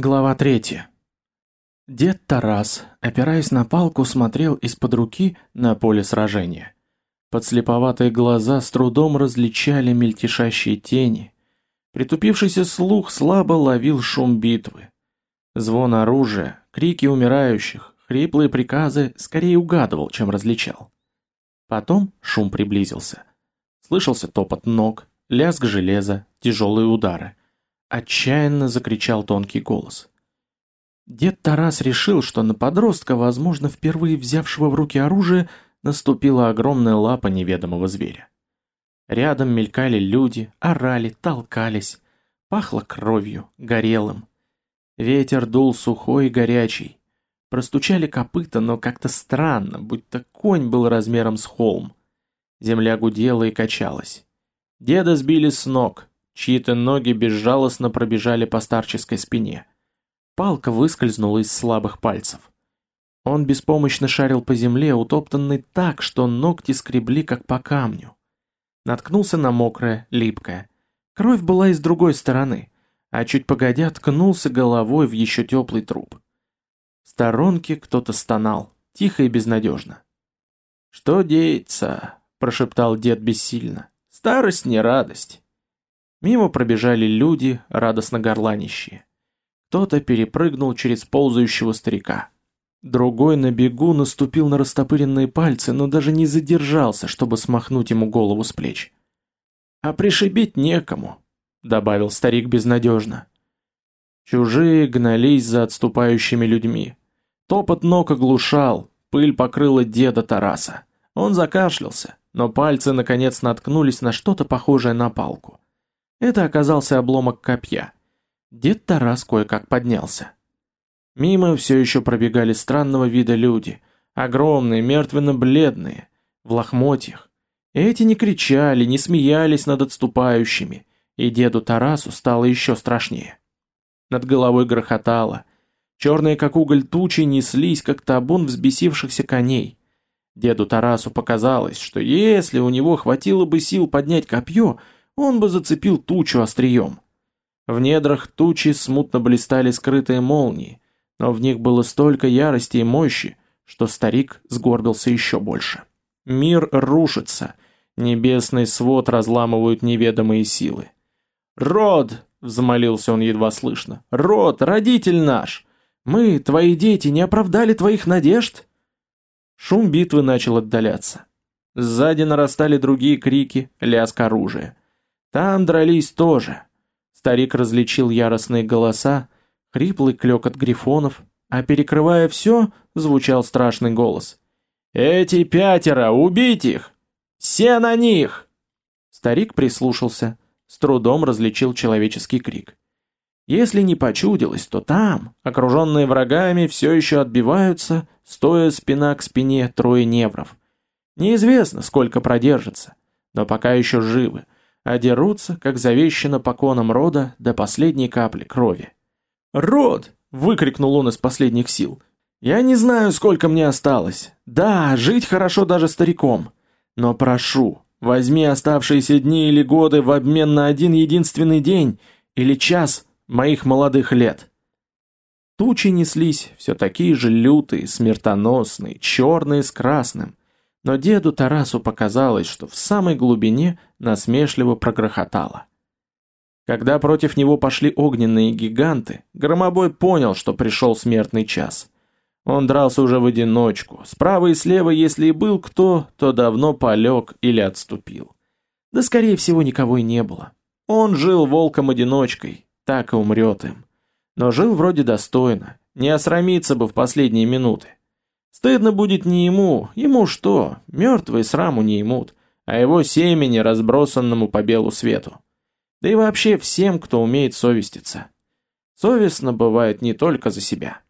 Глава 3. Дед Тарас, опираясь на палку, смотрел из-под руки на поле сражения. Подслеповатые глаза с трудом различали мельтешащие тени. Притупившийся слух слабо ловил шум битвы. Звон оружия, крики умирающих, хриплые приказы скорее угадывал, чем различал. Потом шум приблизился. Слышался топот ног, лязг железа, тяжелые удары. Отчаянно закричал тонкий голос. Дед Тарас решил, что на подростка, возможно, впервые взявшего в руки оружие, наступила огромная лапа неведомого зверя. Рядом мелькали люди, орали, толкались. Пахло кровью, горелым. Ветер дул сухой и горячий. Простучали копыта, но как-то странно, будто конь был размером с холм. Земля гудела и качалась. Деда сбили с ног, Чьи-то ноги безжалостно пробежали по старческой спине. Палка выскользнула из слабых пальцев. Он беспомощно шарил по земле, утоптанный так, что ногти скребли, как по камню. Наткнулся на мокрое, липкое. Кровь была из другой стороны, а чуть погодя ткнулся головой в еще теплый труп. В сторонке кто-то стонал, тихо и безнадежно. «Что деется?» – прошептал дед бессильно. «Старость не радость». Мимо пробежали люди, радостно горланищие. Кто-то перепрыгнул через ползающего старика. Другой на бегу наступил на растопыренные пальцы, но даже не задержался, чтобы смахнуть ему голову с плеч. «А пришибить некому», — добавил старик безнадежно. Чужие гнались за отступающими людьми. Топот ног оглушал, пыль покрыла деда Тараса. Он закашлялся, но пальцы наконец наткнулись на что-то похожее на палку. Это оказался обломок копья. Дед Тарас кое-как поднялся. Мимо все еще пробегали странного вида люди, огромные, мертвенно-бледные, в лохмотьях. Эти не кричали, не смеялись над отступающими, и деду Тарасу стало еще страшнее. Над головой грохотало. Черные, как уголь, тучи неслись, как табун взбесившихся коней. Деду Тарасу показалось, что если у него хватило бы сил поднять копье, он бы зацепил тучу острием. В недрах тучи смутно блистали скрытые молнии, но в них было столько ярости и мощи, что старик сгорбился еще больше. Мир рушится, небесный свод разламывают неведомые силы. «Род!» — взмолился он едва слышно. «Род, родитель наш! Мы, твои дети, не оправдали твоих надежд?» Шум битвы начал отдаляться. Сзади нарастали другие крики, лязг оружия. Там дрались тоже. Старик различил яростные голоса, хриплый клёкот грифонов, а перекрывая все, звучал страшный голос. «Эти пятеро, убить их! Все на них!» Старик прислушался, с трудом различил человеческий крик. Если не почудилось, то там, окруженные врагами, все еще отбиваются, стоя спина к спине трое невров. Неизвестно, сколько продержится, но пока еще живы, а дерутся, как завещено поконам рода, до последней капли крови. «Род!» — выкрикнул он из последних сил. «Я не знаю, сколько мне осталось. Да, жить хорошо даже стариком. Но прошу, возьми оставшиеся дни или годы в обмен на один единственный день или час моих молодых лет». Тучи неслись, все такие же лютые, смертоносные, черные с красным но деду Тарасу показалось, что в самой глубине насмешливо прогрохотало. Когда против него пошли огненные гиганты, Громобой понял, что пришел смертный час. Он дрался уже в одиночку, справа и слева, если и был кто, то давно полег или отступил. Да скорее всего никого и не было. Он жил волком-одиночкой, так и умрет им. Но жил вроде достойно, не осрамиться бы в последние минуты. Стыдно будет не ему, ему что, мертвые сраму не имут, а его семени, разбросанному по белу свету. Да и вообще всем, кто умеет совеститься. Совестно бывает не только за себя.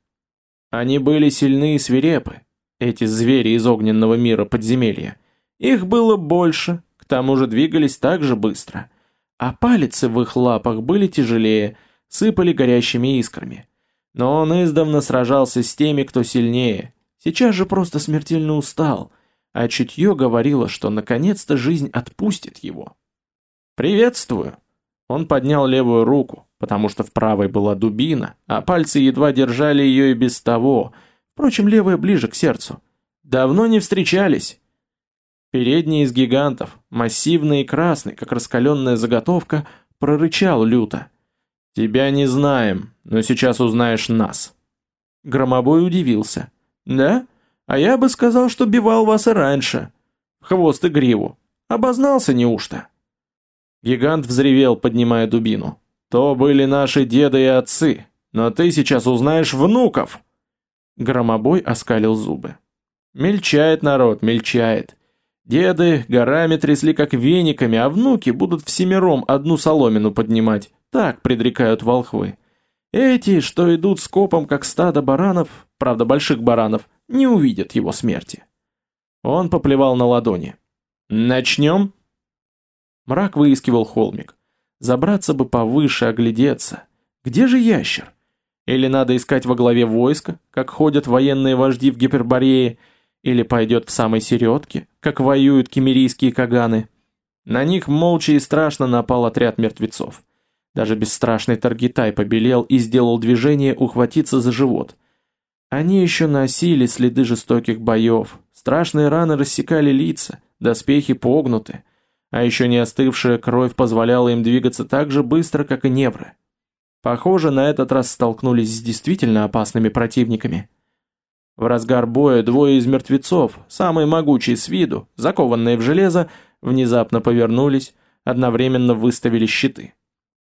Они были сильны и свирепы, эти звери из огненного мира подземелья. Их было больше, к тому же двигались так же быстро. А палицы в их лапах были тяжелее, сыпали горящими искрами. Но он издавна сражался с теми, кто сильнее, Сейчас же просто смертельно устал, а чутье говорило, что наконец-то жизнь отпустит его. «Приветствую!» Он поднял левую руку, потому что в правой была дубина, а пальцы едва держали ее и без того. Впрочем, левая ближе к сердцу. Давно не встречались. Передний из гигантов, массивный и красный, как раскаленная заготовка, прорычал люто. «Тебя не знаем, но сейчас узнаешь нас». Громобой удивился. «Да? А я бы сказал, что бивал вас и раньше. Хвост и гриву. Обознался неужто?» Гигант взревел, поднимая дубину. «То были наши деды и отцы, но ты сейчас узнаешь внуков!» Громобой оскалил зубы. «Мельчает народ, мельчает. Деды горами трясли как вениками, а внуки будут всемиром одну соломину поднимать, так предрекают волхвы. Эти, что идут скопом как стадо баранов, правда больших баранов, не увидят его смерти». Он поплевал на ладони. «Начнем?» Мрак выискивал холмик. Забраться бы повыше, оглядеться. Где же ящер? Или надо искать во главе войска, как ходят военные вожди в Гиперборее, или пойдет в самой середке, как воюют кемерийские каганы. На них молча и страшно напал отряд мертвецов. Даже бесстрашный Таргитай побелел и сделал движение ухватиться за живот. Они еще носили следы жестоких боев, страшные раны рассекали лица, доспехи погнуты, а еще не остывшая кровь позволяла им двигаться так же быстро, как и невры. Похоже, на этот раз столкнулись с действительно опасными противниками. В разгар боя двое из мертвецов, самые могучие с виду, закованные в железо, внезапно повернулись, одновременно выставили щиты.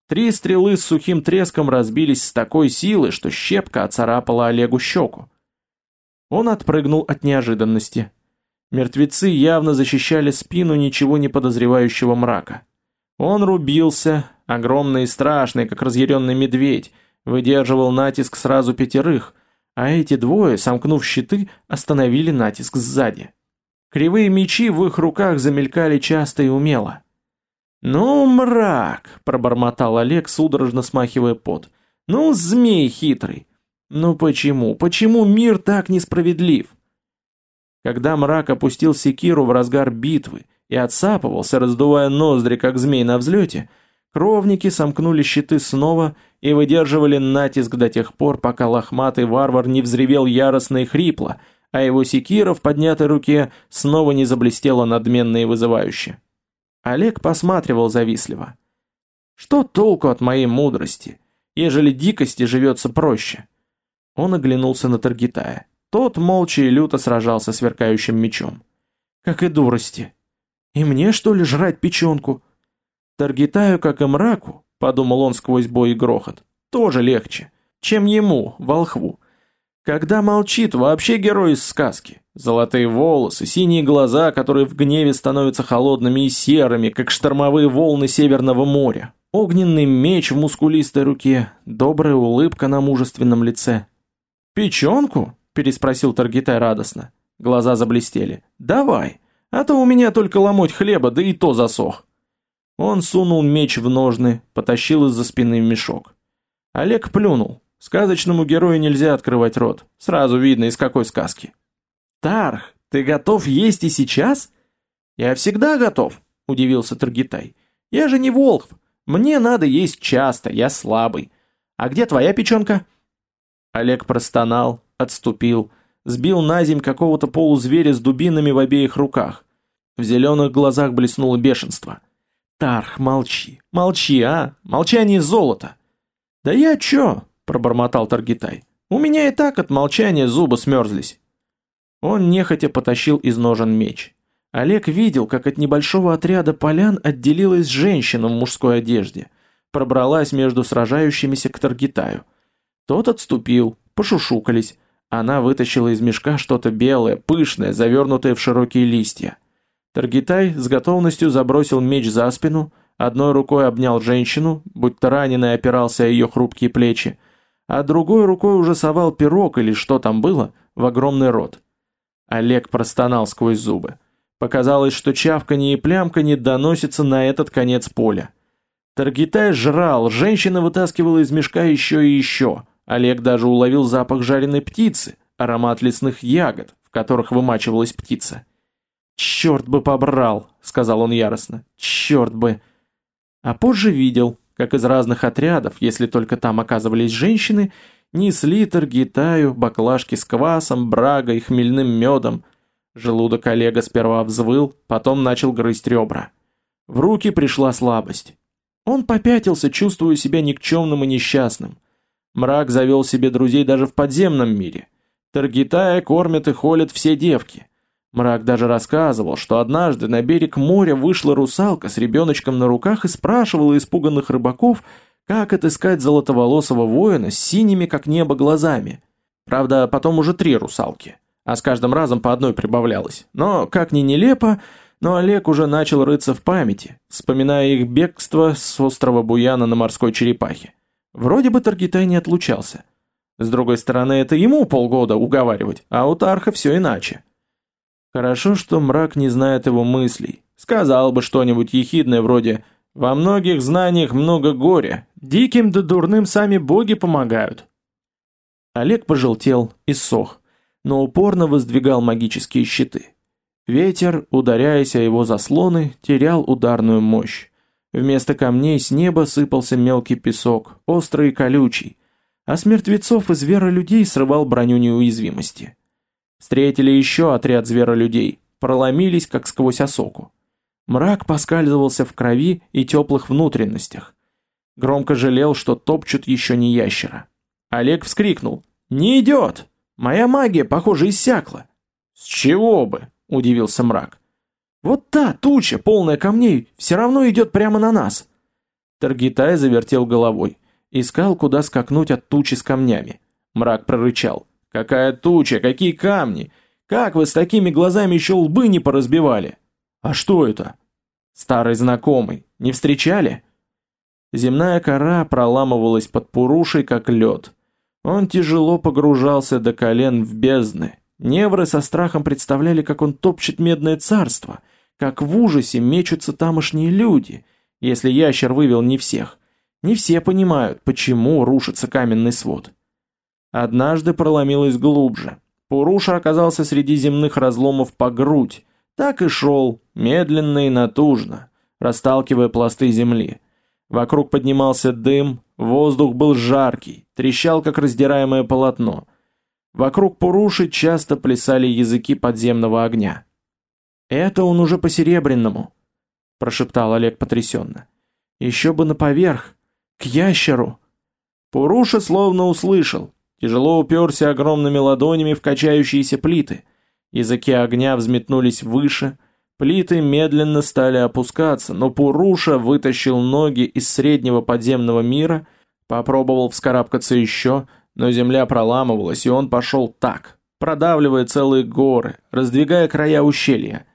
Три стрелы с сухим треском разбились с такой силой, что щепка оцарапала Олегу щеку. Он отпрыгнул от неожиданности, Мертвецы явно защищали спину ничего не подозревающего мрака. Он рубился, огромный и страшный, как разъяренный медведь, выдерживал натиск сразу пятерых, а эти двое, сомкнув щиты, остановили натиск сзади. Кривые мечи в их руках замелькали часто и умело. «Ну, мрак!» – пробормотал Олег, судорожно смахивая пот. «Ну, змей хитрый! Ну почему, почему мир так несправедлив?» Когда мрак опустил секиру в разгар битвы и отсапывался, раздувая ноздри, как змей на взлете, кровники сомкнули щиты снова и выдерживали натиск до тех пор, пока лохматый варвар не взревел яростно и хрипло, а его секира в поднятой руке снова не заблестела надменно и вызывающе. Олег посматривал завистливо. «Что толку от моей мудрости, ежели дикости живется проще?» Он оглянулся на Таргитая. Тот молча и люто сражался сверкающим мечом. Как и дурости. И мне что ли жрать печенку? Таргитаю, как и мраку, подумал он сквозь бой и грохот, тоже легче, чем ему, волхву. Когда молчит вообще герой из сказки. Золотые волосы, синие глаза, которые в гневе становятся холодными и серыми, как штормовые волны Северного моря. Огненный меч в мускулистой руке, добрая улыбка на мужественном лице. «Печенку?» переспросил Таргитай радостно. Глаза заблестели. «Давай, а то у меня только ломоть хлеба, да и то засох». Он сунул меч в ножны, потащил из-за спины мешок. Олег плюнул. Сказочному герою нельзя открывать рот. Сразу видно, из какой сказки. «Тарх, ты готов есть и сейчас?» «Я всегда готов», — удивился Таргитай. «Я же не волхв. Мне надо есть часто, я слабый. А где твоя печенка?» Олег простонал, отступил, сбил на земь какого-то полузверя с дубинами в обеих руках. В зеленых глазах блеснуло бешенство. «Тарх, молчи, молчи, а! Молчание золото!» «Да я чё?» – пробормотал Таргитай. «У меня и так от молчания зубы смерзлись». Он нехотя потащил из ножен меч. Олег видел, как от небольшого отряда полян отделилась женщина в мужской одежде, пробралась между сражающимися к Таргитаю. Тот отступил, пошушукались, она вытащила из мешка что-то белое, пышное, завернутое в широкие листья. Таргитай с готовностью забросил меч за спину, одной рукой обнял женщину, будто раненый опирался о ее хрупкие плечи, а другой рукой уже совал пирог или что там было в огромный рот. Олег простонал сквозь зубы. Показалось, что чавканье и плямканье доносится на этот конец поля. Таргитай жрал, женщина вытаскивала из мешка еще и еще – Олег даже уловил запах жареной птицы, аромат лесных ягод, в которых вымачивалась птица. «Черт бы побрал!» — сказал он яростно. «Черт бы!» А позже видел, как из разных отрядов, если только там оказывались женщины, несли Таргитаю баклажки с квасом, брагой, хмельным медом. Желудок Олега сперва взвыл, потом начал грызть ребра. В руки пришла слабость. Он попятился, чувствуя себя никчемным и несчастным. Мрак завел себе друзей даже в подземном мире. Таргитая кормят и холят все девки. Мрак даже рассказывал, что однажды на берег моря вышла русалка с ребеночком на руках и спрашивала испуганных рыбаков, как отыскать золотоволосого воина с синими как небо глазами. Правда, потом уже три русалки, а с каждым разом по одной прибавлялось. Но, как ни нелепо, но Олег уже начал рыться в памяти, вспоминая их бегство с острова Буяна на морской черепахе. Вроде бы Таргитай не отлучался. С другой стороны, это ему полгода уговаривать, а у Тарха все иначе. Хорошо, что мрак не знает его мыслей. Сказал бы что-нибудь ехидное вроде «Во многих знаниях много горя, диким да дурным сами боги помогают». Олег пожелтел и сох, но упорно воздвигал магические щиты. Ветер, ударяясь о его заслоны, терял ударную мощь. Вместо камней с неба сыпался мелкий песок, острый и колючий, а с мертвецов и зверолюдей срывал броню неуязвимости. Встретили еще отряд зверолюдей, проломились, как сквозь осоку. Мрак поскальзывался в крови и теплых внутренностях. Громко жалел, что топчут еще не ящера. Олег вскрикнул. «Не идет! Моя магия, похоже, иссякла!» «С чего бы?» – удивился мрак. «Вот та туча, полная камней, все равно идет прямо на нас!» Таргитай завертел головой. Искал, куда скакнуть от тучи с камнями. Мрак прорычал. Какая туча, какие камни! Как вы с такими глазами еще лбы не поразбивали? А что это? Старый знакомый. Не встречали? Земная кора проламывалась под пурушей, как лед. Он тяжело погружался до колен в бездны. Невры со страхом представляли, как он топчет медное царство, как в ужасе мечутся тамошние люди, если ящер вывел не всех. Не все понимают, почему рушится каменный свод. Однажды проломилась глубже. Пуруша оказался среди земных разломов по грудь. Так и шел, медленно и натужно, расталкивая пласты земли. Вокруг поднимался дым, воздух был жаркий, трещал, как раздираемое полотно. Вокруг Пуруши часто плясали языки подземного огня. «Это он уже по-серебряному», — прошептал Олег потрясенно. «Еще бы на поверх, к ящеру». Пуруша словно услышал, тяжело уперся огромными ладонями в качающиеся плиты. Языки огня взметнулись выше, плиты медленно стали опускаться, но Пуруша вытащил ноги из среднего подземного мира, попробовал вскарабкаться еще, но земля проламывалась, и он пошел так, продавливая целые горы, раздвигая края ущелья.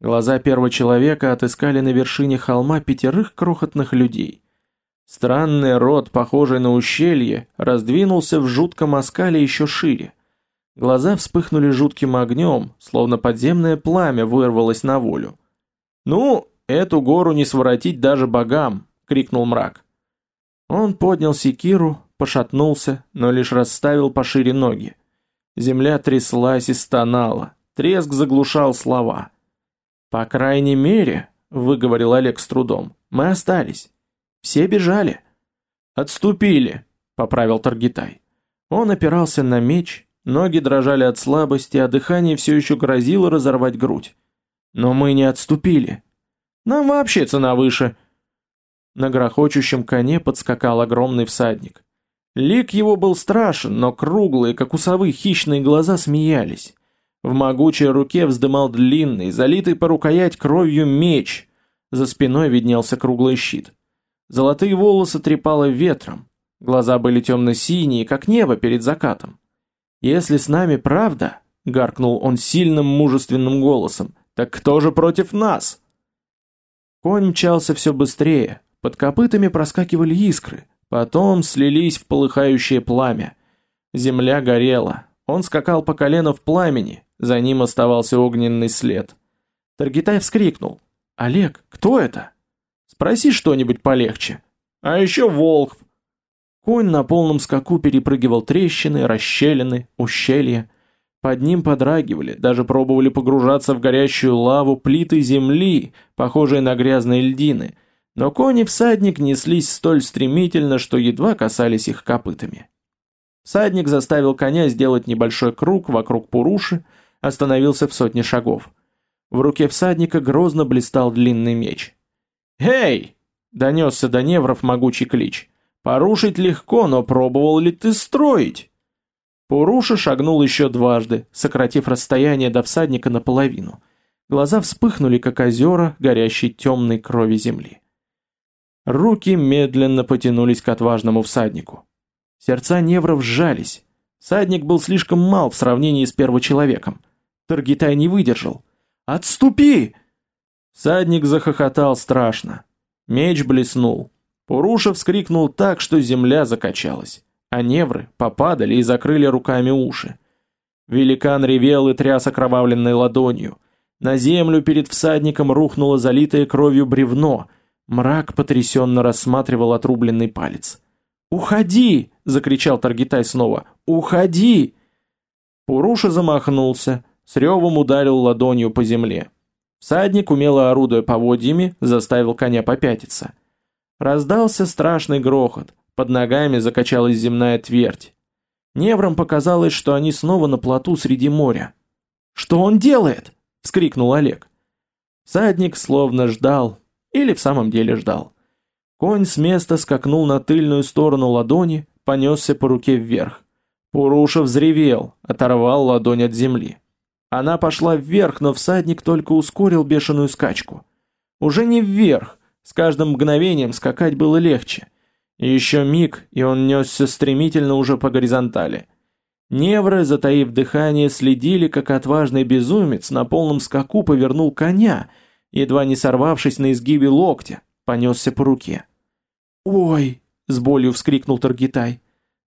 Глаза первого человека отыскали на вершине холма пятерых крохотных людей. Странный рот, похожий на ущелье, раздвинулся в жутком оскале еще шире. Глаза вспыхнули жутким огнем, словно подземное пламя вырвалось на волю. «Ну, эту гору не своротить даже богам!» — крикнул мрак. Он поднял секиру, пошатнулся, но лишь расставил пошире ноги. Земля тряслась и стонала, треск заглушал слова. «По крайней мере», — выговорил Олег с трудом, — «мы остались». Все бежали. Отступили, поправил Таргитай. Он опирался на меч, ноги дрожали от слабости, а дыхание все еще грозило разорвать грудь. Но мы не отступили. Нам вообще цена выше. На грохочущем коне подскакал огромный всадник. Лик его был страшен, но круглые, как у совы, хищные глаза смеялись. В могучей руке вздымал длинный, залитый по рукоять кровью меч. За спиной виднелся круглый щит. Золотые волосы трепало ветром, глаза были темно-синие, как небо перед закатом. «Если с нами правда», — гаркнул он сильным мужественным голосом, «так кто же против нас?» Конь мчался все быстрее, под копытами проскакивали искры, потом слились в полыхающее пламя. Земля горела, он скакал по колено в пламени, за ним оставался огненный след. Таргитай вскрикнул. «Олег, кто это?» Спроси что-нибудь полегче. А еще Волхв. Конь на полном скаку перепрыгивал трещины, расщелины, ущелья. Под ним подрагивали, даже пробовали погружаться в горящую лаву плиты земли, похожие на грязные льдины. Но кони всадник неслись столь стремительно, что едва касались их копытами. Всадник заставил коня сделать небольшой круг вокруг Пуруши, остановился в сотне шагов. В руке всадника грозно блистал длинный меч. «Эй!» — донесся до невров могучий клич. «Порушить легко, но пробовал ли ты строить?» Пуруша шагнул еще дважды, сократив расстояние до всадника наполовину. Глаза вспыхнули, как озера, горящей темной крови земли. Руки медленно потянулись к отважному всаднику. Сердца невров сжались. Всадник был слишком мал в сравнении с первочеловеком. Таргитай не выдержал. «Отступи!» Всадник захохотал страшно. Меч блеснул. Пуруша вскрикнул так, что земля закачалась, а невры попадали и закрыли руками уши. Великан ревел и тряс окровавленной ладонью. На землю перед всадником рухнуло залитое кровью бревно. Мрак потрясенно рассматривал отрубленный палец. «Уходи!» — закричал Таргитай снова. «Уходи!» Пуруша замахнулся, с ревом ударил ладонью по земле. Всадник, умело орудуя поводьями, заставил коня попятиться. Раздался страшный грохот, под ногами закачалась земная твердь. Неврам показалось, что они снова на плоту среди моря. «Что он делает?» — вскрикнул Олег. Всадник словно ждал, или в самом деле ждал. Конь с места скакнул на тыльную сторону ладони, понесся по руке вверх. Пуруша взревел, оторвал ладонь от земли. Она пошла вверх, но всадник только ускорил бешеную скачку. Уже не вверх, с каждым мгновением скакать было легче. Еще миг, и он несся стремительно уже по горизонтали. Невры, затаив дыхание, следили, как отважный безумец на полном скаку повернул коня, едва не сорвавшись на изгибе локтя, понесся по руке. «Ой!» — с болью вскрикнул Таргитай.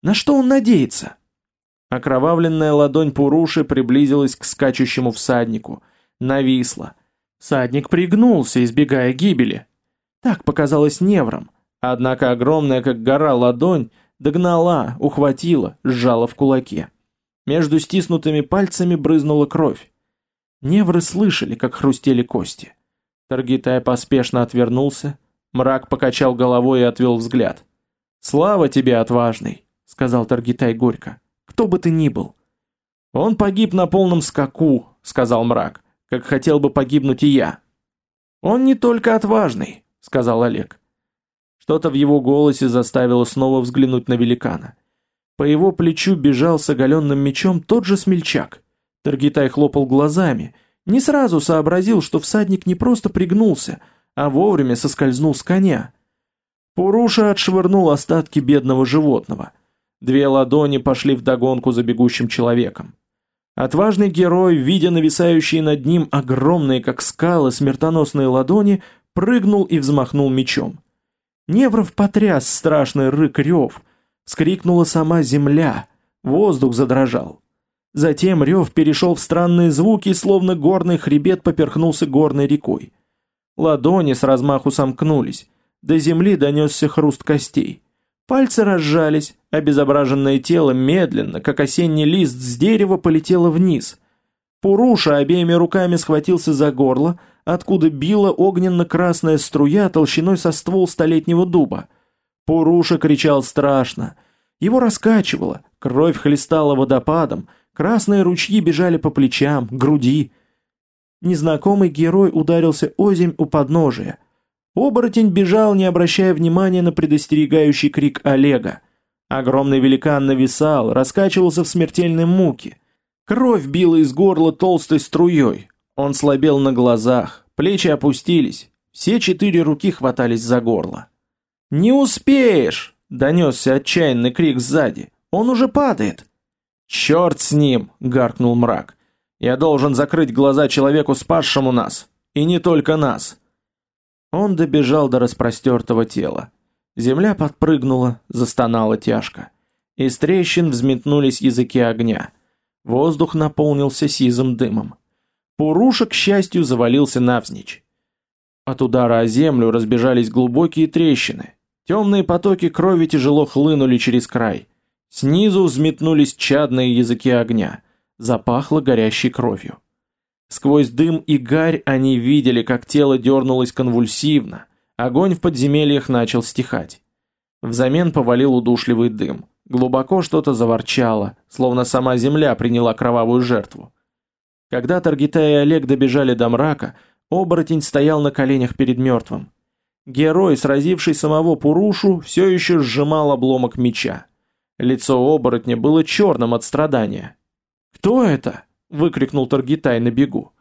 «На что он надеется?» Окровавленная ладонь Пуруши приблизилась к скачущему всаднику, нависла. Всадник пригнулся, избегая гибели. Так показалось невром, однако огромная, как гора, ладонь догнала, ухватила, сжала в кулаке. Между стиснутыми пальцами брызнула кровь. Невры слышали, как хрустели кости. Таргитай поспешно отвернулся, мрак покачал головой и отвел взгляд. «Слава тебе, отважный!» — сказал Таргитай горько кто бы ты ни был. Он погиб на полном скаку, сказал мрак, как хотел бы погибнуть и я. Он не только отважный, сказал Олег. Что-то в его голосе заставило снова взглянуть на великана. По его плечу бежал с оголенным мечом тот же смельчак. Таргитай хлопал глазами, не сразу сообразил, что всадник не просто пригнулся, а вовремя соскользнул с коня. Пуруша отшвырнул остатки бедного животного. Две ладони пошли в догонку за бегущим человеком. Отважный герой, видя нависающие над ним огромные, как скалы, смертоносные ладони, прыгнул и взмахнул мечом. Невров потряс страшный рык рев, вскрикнула сама земля, воздух задрожал. Затем рев перешел в странные звуки, словно горный хребет поперхнулся горной рекой. Ладони с размаху сомкнулись, до земли донесся хруст костей. Пальцы разжались, обезображенное тело медленно, как осенний лист с дерева, полетело вниз. Пуруша обеими руками схватился за горло, откуда била огненно-красная струя толщиной со ствол столетнего дуба. Пуруша кричал страшно. Его раскачивало, кровь хлестала водопадом, красные ручьи бежали по плечам, груди. Незнакомый герой ударился озимь у подножия — Оборотень бежал, не обращая внимания на предостерегающий крик Олега. Огромный великан нависал, раскачивался в смертельной муке. Кровь била из горла толстой струей. Он слабел на глазах, плечи опустились, все четыре руки хватались за горло. «Не успеешь!» — донесся отчаянный крик сзади. «Он уже падает!» «Черт с ним!» — гаркнул мрак. «Я должен закрыть глаза человеку, спасшему нас. И не только нас!» Он добежал до распростертого тела. Земля подпрыгнула, застонала тяжко. Из трещин взметнулись языки огня. Воздух наполнился сизым дымом. Пуруша, к счастью, завалился навзничь. От удара о землю разбежались глубокие трещины. Темные потоки крови тяжело хлынули через край. Снизу взметнулись чадные языки огня. Запахло горящей кровью. Сквозь дым и гарь они видели, как тело дернулось конвульсивно, Огонь в подземельях начал стихать. Взамен повалил удушливый дым. Глубоко что-то заворчало, словно сама земля приняла кровавую жертву. Когда Таргита и Олег добежали до мрака, оборотень стоял на коленях перед мертвым. Герой, сразивший самого Пурушу, все еще сжимал обломок меча. Лицо оборотня было черным от страдания. «Кто это?» — выкрикнул Таргитай на бегу.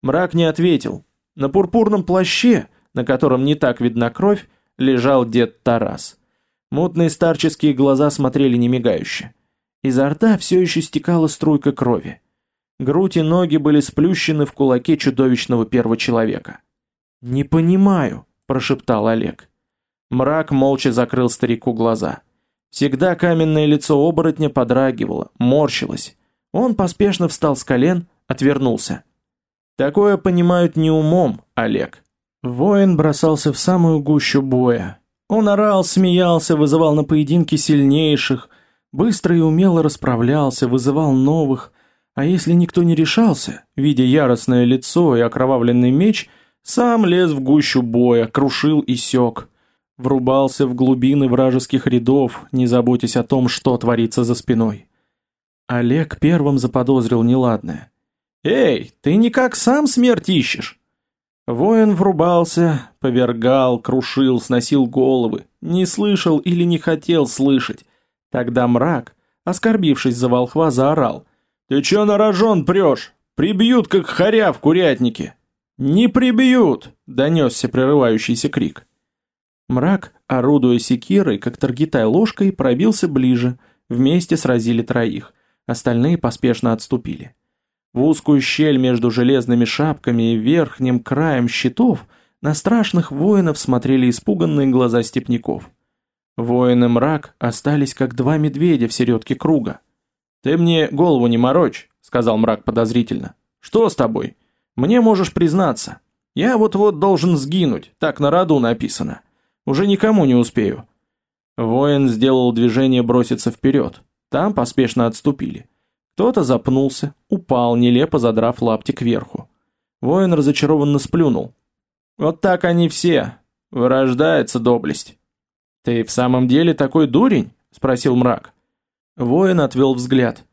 Мрак не ответил. На пурпурном плаще, на котором не так видна кровь, лежал дед Тарас. Мутные старческие глаза смотрели немигающе. Изо рта все еще стекала струйка крови. Грудь и ноги были сплющены в кулаке чудовищного первого человека. «Не понимаю», — прошептал Олег. Мрак молча закрыл старику глаза. Всегда каменное лицо оборотня подрагивало, морщилось. Он поспешно встал с колен, отвернулся. Такое понимают не умом, Олег. Воин бросался в самую гущу боя. Он орал, смеялся, вызывал на поединки сильнейших, быстро и умело расправлялся, вызывал новых, а если никто не решался, видя яростное лицо и окровавленный меч, сам лез в гущу боя, крушил и сёк врубался в глубины вражеских рядов, не заботясь о том, что творится за спиной. Олег первым заподозрил неладное. «Эй, ты никак сам смерть ищешь?» Воин врубался, повергал, крушил, сносил головы, не слышал или не хотел слышать. Тогда мрак, оскорбившись за волхва, заорал. «Ты чё на рожон прёшь? Прибьют, как хоря в курятнике!» «Не прибьют!» — донесся прерывающийся крик. Мрак, орудуя секирой, как таргитай ложкой, пробился ближе, вместе сразили троих, остальные поспешно отступили. В узкую щель между железными шапками и верхним краем щитов на страшных воинов смотрели испуганные глаза степняков. Воины мрак остались как два медведя в середке круга. «Ты мне голову не морочь», — сказал мрак подозрительно. «Что с тобой? Мне можешь признаться. Я вот-вот должен сгинуть, так на роду написано. Уже никому не успею. Воин сделал движение броситься вперед. Там поспешно отступили. Кто-то запнулся, упал, нелепо задрав лапти кверху. Воин разочарованно сплюнул. Вот так они все. Вырождается доблесть. Ты в самом деле такой дурень? спросил мрак. Воин отвел взгляд.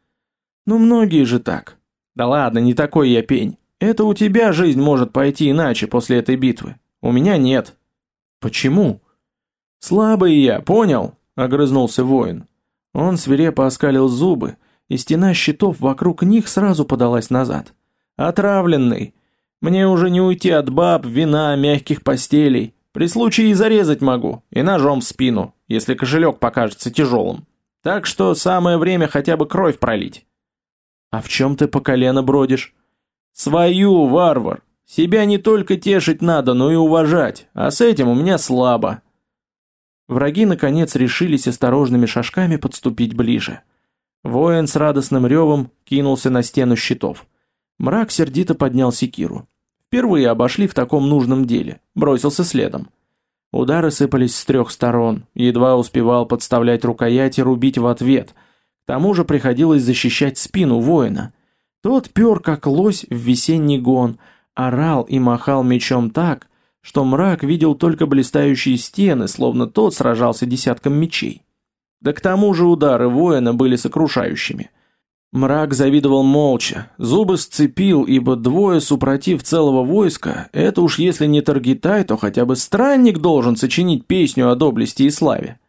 Ну многие же так. Да ладно, не такой я пень. Это у тебя жизнь может пойти иначе после этой битвы. У меня нет. Почему? Слабый я, понял? огрызнулся воин. Он свирепо оскалил зубы, и стена щитов вокруг них сразу подалась назад. Отравленный. Мне уже не уйти от баб, вина, мягких постелей. При случае и зарезать могу, и ножом в спину, если кошелек покажется тяжелым. Так что самое время хотя бы кровь пролить. А в чем ты по колено бродишь? Свою, варвар. Себя не только тешить надо, но и уважать, а с этим у меня слабо. Враги наконец решились осторожными шажками подступить ближе. Воин с радостным ревом кинулся на стену щитов. Мрак сердито поднял секиру. Впервые обошли в таком нужном деле, бросился следом. Удары сыпались с трех сторон, едва успевал подставлять рукоять и рубить в ответ. К тому же приходилось защищать спину воина. Тот пер как лось в весенний гон, орал и махал мечом так, что мрак видел только блистающие стены, словно тот сражался десятком мечей. Да к тому же удары воина были сокрушающими. Мрак завидовал молча, зубы сцепил, ибо двое супротив целого войска, это уж если не Таргитай, то хотя бы странник должен сочинить песню о доблести и славе.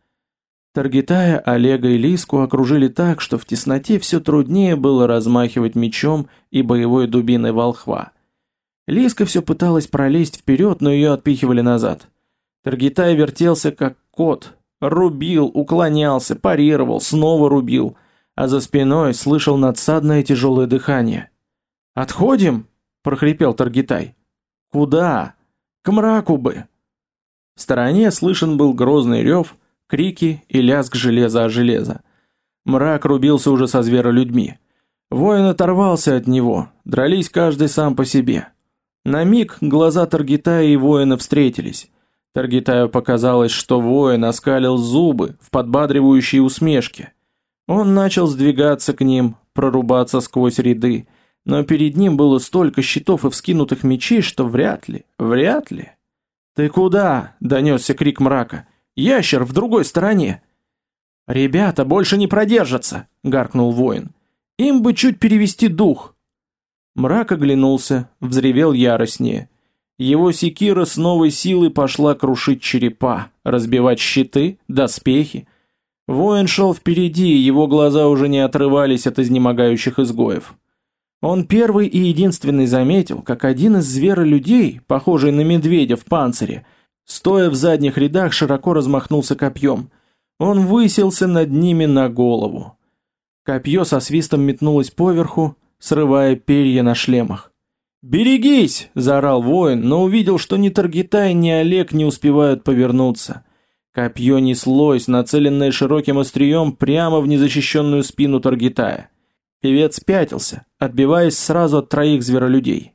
Таргитая, Олега и Лиску окружили так, что в тесноте все труднее было размахивать мечом и боевой дубиной волхва. Лиска все пыталась пролезть вперед, но ее отпихивали назад. Таргитай вертелся как кот, рубил, уклонялся, парировал, снова рубил, а за спиной слышал надсадное тяжелое дыхание. «Отходим!» – прохрипел Таргитай. «Куда? К мраку бы!» В стороне слышен был грозный рев, крики и лязг железа о железо. Мрак рубился уже со зверолюдьми. Воин оторвался от него, дрались каждый сам по себе. На миг глаза Таргитая и воина встретились. Таргитаю показалось, что воин оскалил зубы в подбадривающей усмешке. Он начал сдвигаться к ним, прорубаться сквозь ряды, но перед ним было столько щитов и вскинутых мечей, что вряд ли, вряд ли. «Ты куда?» – донесся крик мрака. «Ящер в другой стороне!» «Ребята больше не продержатся!» – гаркнул воин. «Им бы чуть перевести дух!» Мрак оглянулся, взревел яростнее. Его секира с новой силой пошла крушить черепа, разбивать щиты, доспехи. Воин шел впереди, его глаза уже не отрывались от изнемогающих изгоев. Он первый и единственный заметил, как один из зверолюдей, похожий на медведя в панцире, стоя в задних рядах, широко размахнулся копьем. Он высился над ними на голову. Копье со свистом метнулось поверху, срывая перья на шлемах. «Берегись!» – заорал воин, но увидел, что ни Таргитай, ни Олег не успевают повернуться. Копье неслось, нацеленное широким острием прямо в незащищенную спину Таргитая. Певец пятился, отбиваясь сразу от троих зверолюдей.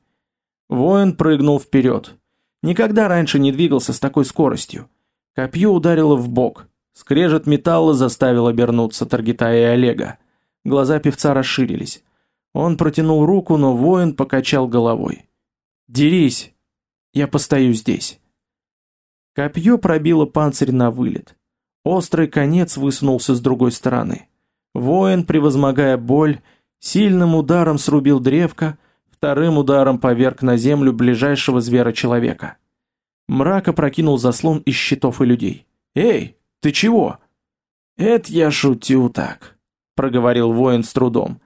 Воин прыгнул вперед. Никогда раньше не двигался с такой скоростью. Копье ударило в бок. Скрежет металла заставил обернуться Таргитая и Олега. Глаза певца расширились. Он протянул руку, но воин покачал головой. «Дерись! Я постою здесь!» Копье пробило панцирь на вылет. Острый конец высунулся с другой стороны. Воин, превозмогая боль, сильным ударом срубил древко, вторым ударом поверг на землю ближайшего звера-человека. Мрак опрокинул заслон из щитов и людей. «Эй, ты чего?» «Это я шутю так», — проговорил воин с трудом.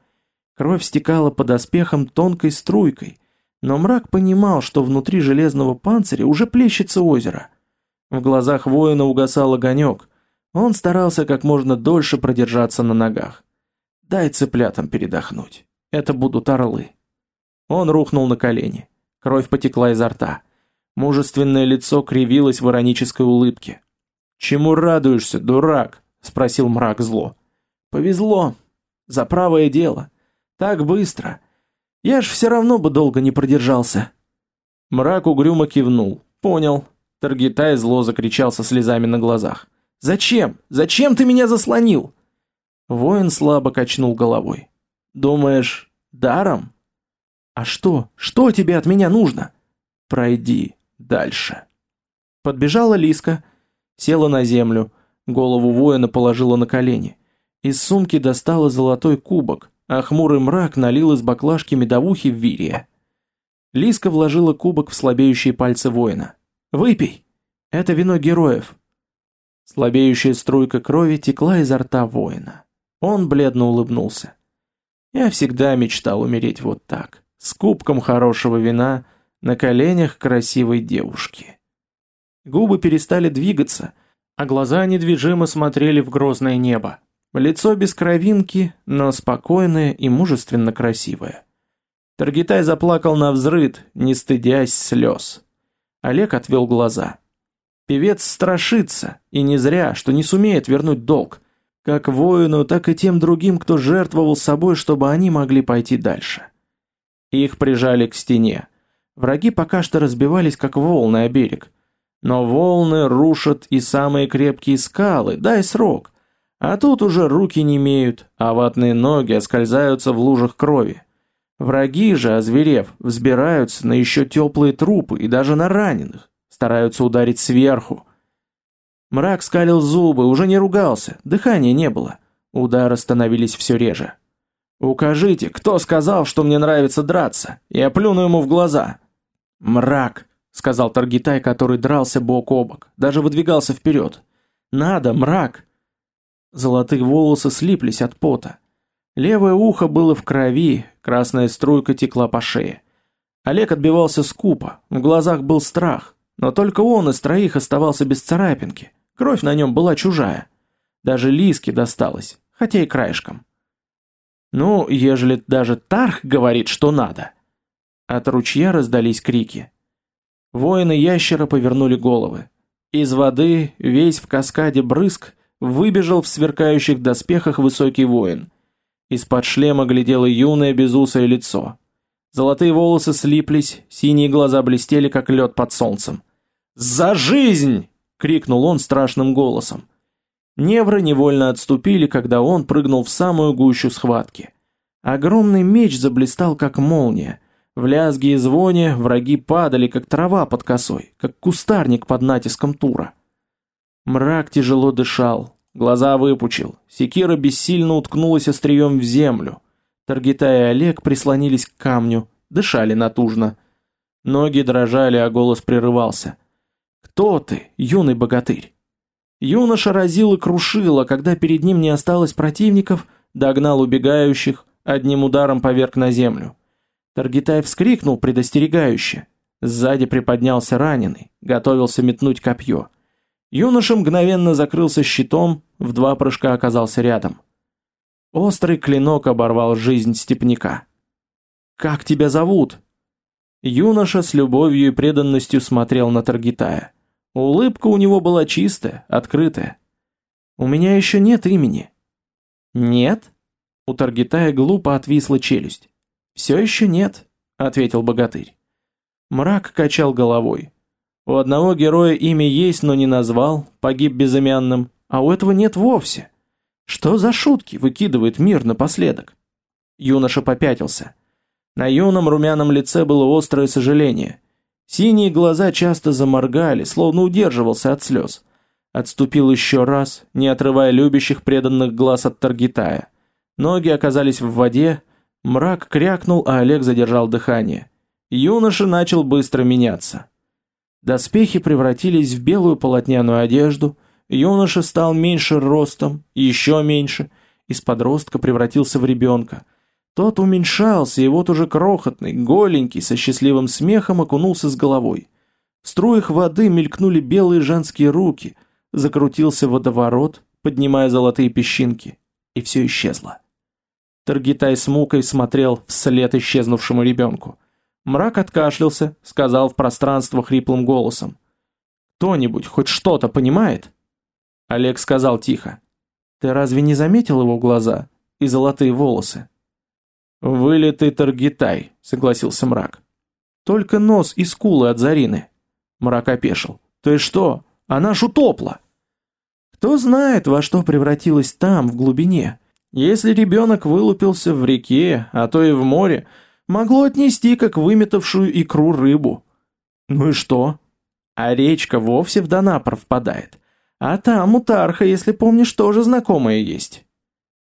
Кровь стекала по доспехам тонкой струйкой, но мрак понимал, что внутри железного панциря уже плещется озеро. В глазах воина угасал огонек. Он старался как можно дольше продержаться на ногах. «Дай цыплятам передохнуть. Это будут орлы». Он рухнул на колени. Кровь потекла изо рта. Мужественное лицо кривилось в иронической улыбке. «Чему радуешься, дурак?» – спросил мрак зло. «Повезло. За правое дело. Так быстро. Я ж все равно бы долго не продержался. Мрак угрюмо кивнул. Понял. Таргитай зло закричал со слезами на глазах. Зачем? Зачем ты меня заслонил? Воин слабо качнул головой. Думаешь, даром? А что? Что тебе от меня нужно? Пройди дальше. Подбежала Лиска, села на землю, голову воина положила на колени. Из сумки достала золотой кубок, а хмурый мрак налил из баклажки медовухи в вирия. Лиска вложила кубок в слабеющие пальцы воина. «Выпей! Это вино героев!» Слабеющая струйка крови текла изо рта воина. Он бледно улыбнулся. «Я всегда мечтал умереть вот так, с кубком хорошего вина, на коленях красивой девушки». Губы перестали двигаться, а глаза недвижимо смотрели в грозное небо. Лицо без кровинки, но спокойное и мужественно красивое. Таргитай заплакал на взрыд, не стыдясь слез. Олег отвел глаза. Певец страшится, и не зря, что не сумеет вернуть долг. Как воину, так и тем другим, кто жертвовал собой, чтобы они могли пойти дальше. Их прижали к стене. Враги пока что разбивались, как волны о берег. Но волны рушат и самые крепкие скалы, дай срок. А тут уже руки не имеют, а ватные ноги оскользаются в лужах крови. Враги же, озверев, взбираются на еще теплые трупы и даже на раненых, стараются ударить сверху. Мрак скалил зубы, уже не ругался, дыхания не было. Удары становились все реже. «Укажите, кто сказал, что мне нравится драться? Я плюну ему в глаза». «Мрак», — сказал Таргитай, который дрался бок о бок, даже выдвигался вперед. «Надо, мрак, Золотые волосы слиплись от пота. Левое ухо было в крови, красная струйка текла по шее. Олег отбивался скупо, в глазах был страх, но только он из троих оставался без царапинки. Кровь на нем была чужая. Даже Лиске досталось, хотя и краешком. Ну, ежели даже Тарх говорит, что надо. От ручья раздались крики. Воины ящера повернули головы. Из воды, весь в каскаде брызг, выбежал в сверкающих доспехах высокий воин. Из-под шлема глядело юное безусое лицо. Золотые волосы слиплись, синие глаза блестели, как лед под солнцем. «За жизнь!» — крикнул он страшным голосом. Невры невольно отступили, когда он прыгнул в самую гущу схватки. Огромный меч заблистал, как молния. В лязге и звоне враги падали, как трава под косой, как кустарник под натиском тура. Мрак тяжело дышал, глаза выпучил, секира бессильно уткнулась острием в землю. Таргита и Олег прислонились к камню, дышали натужно. Ноги дрожали, а голос прерывался. «Кто ты, юный богатырь?» Юноша разил и крушил, а когда перед ним не осталось противников, догнал убегающих, одним ударом поверг на землю. Таргитай вскрикнул предостерегающе. Сзади приподнялся раненый, готовился метнуть копье. Юноша мгновенно закрылся щитом, в два прыжка оказался рядом. Острый клинок оборвал жизнь степняка. «Как тебя зовут?» Юноша с любовью и преданностью смотрел на Таргитая. Улыбка у него была чистая, открытая. «У меня еще нет имени». «Нет?» У Таргитая глупо отвисла челюсть. «Все еще нет», — ответил богатырь. Мрак качал головой. У одного героя имя есть, но не назвал, погиб безымянным, а у этого нет вовсе. Что за шутки выкидывает мир напоследок? Юноша попятился. На юном румяном лице было острое сожаление. Синие глаза часто заморгали, словно удерживался от слез. Отступил еще раз, не отрывая любящих преданных глаз от Таргитая. Ноги оказались в воде, мрак крякнул, а Олег задержал дыхание. Юноша начал быстро меняться. Доспехи превратились в белую полотняную одежду, юноша стал меньше ростом, еще меньше, из подростка превратился в ребенка – тот уменьшался, и вот уже крохотный, голенький, со счастливым смехом окунулся с головой. В струях воды мелькнули белые женские руки, закрутился водоворот, поднимая золотые песчинки, и все исчезло. Таргитай с мукой смотрел вслед исчезнувшему ребенку. Мрак откашлялся, сказал в пространство хриплым голосом. «Кто-нибудь хоть что-то понимает?» Олег сказал тихо. «Ты разве не заметил его глаза и золотые волосы?» «Вылитый Таргитай», — согласился мрак. «Только нос и скулы от Зарины». Мрак опешил. «Ты что? Она ж утопла!» Кто знает, во что превратилась там, в глубине. Если ребенок вылупился в реке, а то и в море, могло отнести, как выметавшую икру рыбу. Ну и что? А речка вовсе в Донапр впадает. А там у Тарха, если помнишь, тоже знакомая есть.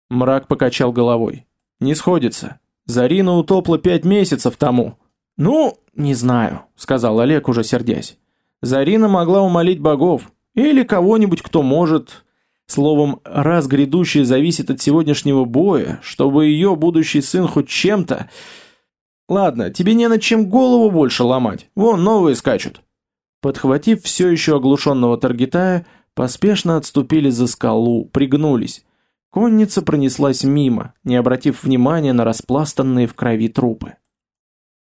Мрак покачал головой. Не сходится. Зарина утопла пять месяцев тому. Ну, не знаю, сказал Олег уже сердясь. Зарина могла умолить богов или кого-нибудь, кто может. Словом, раз грядущее зависит от сегодняшнего боя, чтобы ее будущий сын хоть чем-то... Ладно, тебе не над чем голову больше ломать. Вон новые скачут. Подхватив все еще оглушенного Таргитая, поспешно отступили за скалу, пригнулись. Конница пронеслась мимо, не обратив внимания на распластанные в крови трупы.